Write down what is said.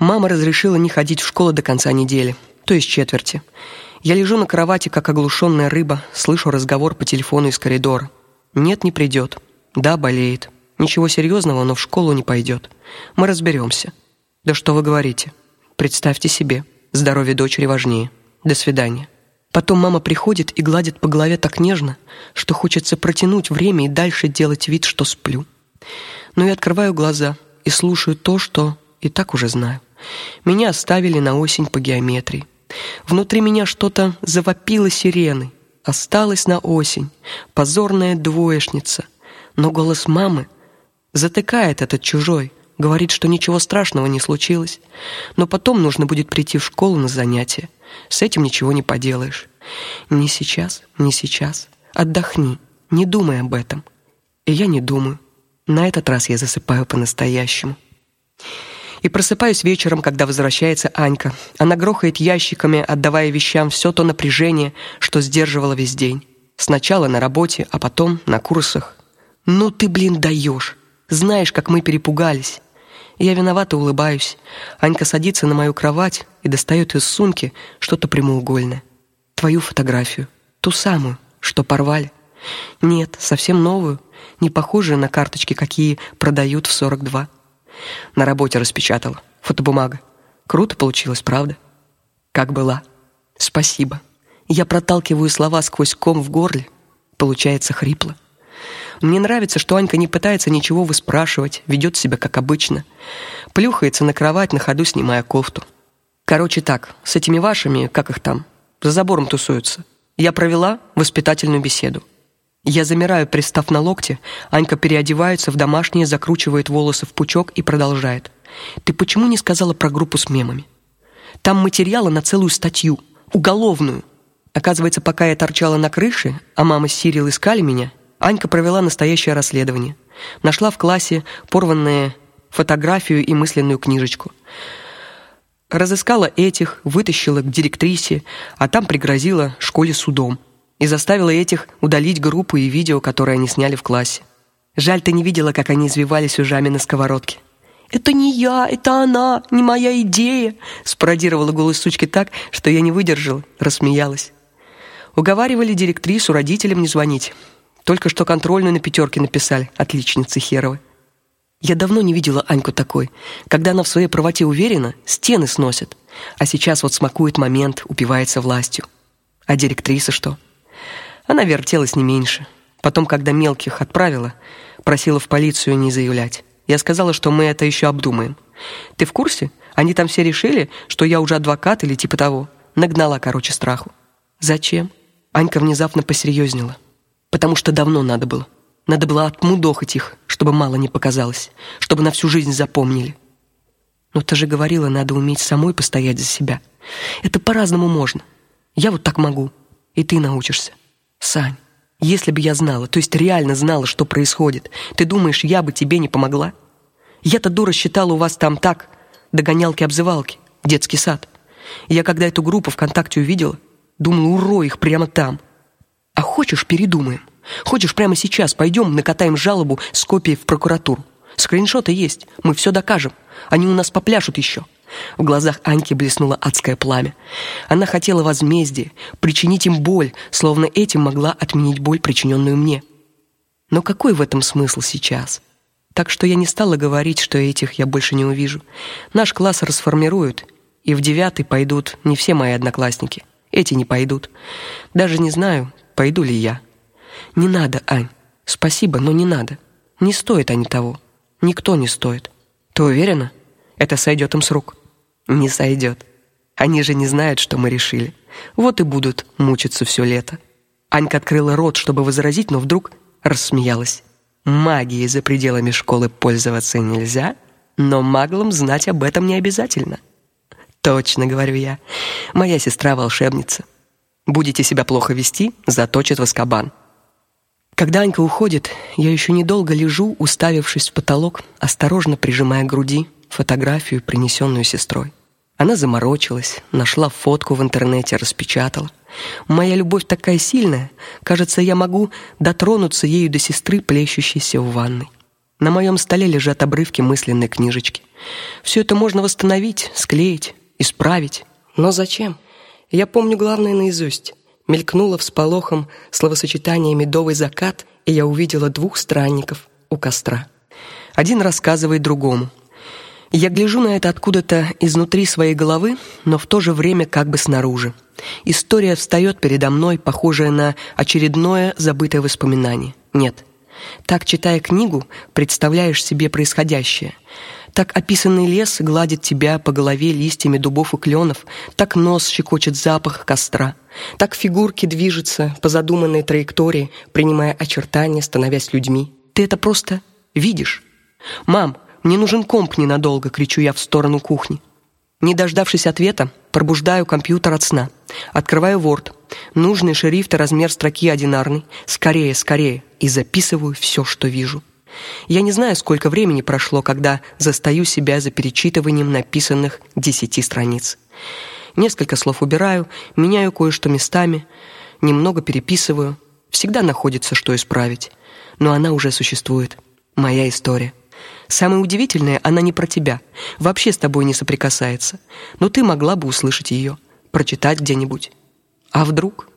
Мама разрешила не ходить в школу до конца недели, то есть четверти. Я лежу на кровати, как оглушенная рыба, слышу разговор по телефону из коридора. Нет, не придет. Да, болеет. Ничего серьезного, но в школу не пойдет. Мы разберемся. Да что вы говорите? Представьте себе, здоровье дочери важнее. До свидания. Потом мама приходит и гладит по голове так нежно, что хочется протянуть время и дальше делать вид, что сплю. Но я открываю глаза и слушаю то, что и так уже знаю. Меня оставили на осень по геометрии. Внутри меня что-то завопило сиреной. Осталась на осень позорная двоечница. Но голос мамы затыкает этот чужой, говорит, что ничего страшного не случилось, но потом нужно будет прийти в школу на занятия. С этим ничего не поделаешь. Не сейчас, не сейчас. Отдохни, не думай об этом. И я не думаю. На этот раз я засыпаю по-настоящему. И просыпаюсь вечером, когда возвращается Анька. Она грохает ящиками, отдавая вещам все то напряжение, что сдерживала весь день. Сначала на работе, а потом на курсах. Ну ты, блин, даешь. Знаешь, как мы перепугались. Я виновато улыбаюсь. Анька садится на мою кровать и достает из сумки что-то прямоугольное. Твою фотографию, ту самую, что порвали. Нет, совсем новую, не похожую на карточки, какие продают в 42. На работе распечатала. Фотобумага. Круто получилось, правда? Как была. Спасибо. Я проталкиваю слова сквозь ком в горле. Получается хрипло. Мне нравится, что Анька не пытается ничего выспрашивать, ведет себя как обычно. Плюхается на кровать, на ходу снимая кофту. Короче так, с этими вашими, как их там, за забором тусуются. Я провела воспитательную беседу. Я замираю, пристав на локте. Анька переодевается в домашнее, закручивает волосы в пучок и продолжает. Ты почему не сказала про группу с мемами? Там материала на целую статью, уголовную. Оказывается, пока я торчала на крыше, а мама с Сирил искали меня, Анька провела настоящее расследование. Нашла в классе порванные фотографию и мысленную книжечку. Разыскала этих, вытащила к директрисе, а там пригрозила школе судом и заставила этих удалить группу и видео, которые они сняли в классе. Жаль, ты не видела, как они извивались ужами на сковородке. Это не я, это она, не моя идея, спародировала голос сучки так, что я не выдержала, рассмеялась. Уговаривали директрису родителям не звонить. Только что контрольную на пятерке написали, отличницы херовы. Я давно не видела Аньку такой. Когда она в своей правоте уверена, стены сносит. А сейчас вот смакует момент, упивается властью. А директриса что? Она вертелась не меньше. Потом, когда мелких отправила, просила в полицию не заявлять. Я сказала, что мы это еще обдумаем. Ты в курсе? Они там все решили, что я уже адвокат или типа того. Нагнала, короче, страху. Зачем? Анька внезапно посерьезнела потому что давно надо было. Надо было отмудохать их, чтобы мало не показалось, чтобы на всю жизнь запомнили. Но ты же говорила, надо уметь самой постоять за себя. Это по-разному можно. Я вот так могу, и ты научишься. Сань, если бы я знала, то есть реально знала, что происходит, ты думаешь, я бы тебе не помогла? Я-то дура считала у вас там так, догонялки-обзывалки, детский сад. Я когда эту группу ВКонтакте увидела, думала, урой их прямо там. А хочешь, передумаем? Хочешь, прямо сейчас пойдем накатаем жалобу с копией в прокуратуру? Скриншоты есть, мы все докажем. Они у нас попляшут еще. В глазах Аньки блеснуло адское пламя. Она хотела возмездия, причинить им боль, словно этим могла отменить боль, причиненную мне. Но какой в этом смысл сейчас? Так что я не стала говорить, что этих я больше не увижу. Наш класс расформируют, и в девятый пойдут не все мои одноклассники. Эти не пойдут. Даже не знаю, пойду ли я. Не надо, Ань. Спасибо, но не надо. Не стоит они того. Никто не стоит. Ты уверена? Это сойдет им с рук. Не сойдет. Они же не знают, что мы решили. Вот и будут мучиться все лето. Анька открыла рот, чтобы возразить, но вдруг рассмеялась. Магией за пределами школы пользоваться нельзя, но маглам знать об этом не обязательно. Точно, говорю я. Моя сестра волшебница. Будете себя плохо вести, заточат в Азкабан. Когда Анька уходит, я еще недолго лежу, уставившись в потолок, осторожно прижимая к груди фотографию, принесенную сестрой. Она заморочилась, нашла фотку в интернете, распечатала. Моя любовь такая сильная, кажется, я могу дотронуться ею до сестры, плещущейся в ванной. На моем столе лежат обрывки мысленной книжечки. Все это можно восстановить, склеить, исправить. Но зачем? Я помню главное наизусть. Мелькнуло всполохом словосочетание «медовый закат», и я увидела двух странников у костра. Один рассказывает другому. Я гляжу на это откуда-то изнутри своей головы, но в то же время как бы снаружи. История встает передо мной, похожая на очередное забытое воспоминание. Нет. Так, читая книгу, представляешь себе происходящее. Так описанный лес гладит тебя по голове листьями дубов и кленов, так нос щекочет запах костра, так фигурки движутся по задуманной траектории, принимая очертания, становясь людьми. Ты это просто видишь. Мам, мне нужен комп ненадолго, кричу я в сторону кухни. Не дождавшись ответа, пробуждаю компьютер от сна. Открываю Word. Нужный шрифт и размер строки одинарный. Скорее, скорее, и записываю все, что вижу. Я не знаю, сколько времени прошло, когда застаю себя за перечитыванием написанных десяти страниц. Несколько слов убираю, меняю кое-что местами, немного переписываю. Всегда находится что исправить, но она уже существует. Моя история. Самое удивительное, она не про тебя. Вообще с тобой не соприкасается. Но ты могла бы услышать ее, прочитать где-нибудь. А вдруг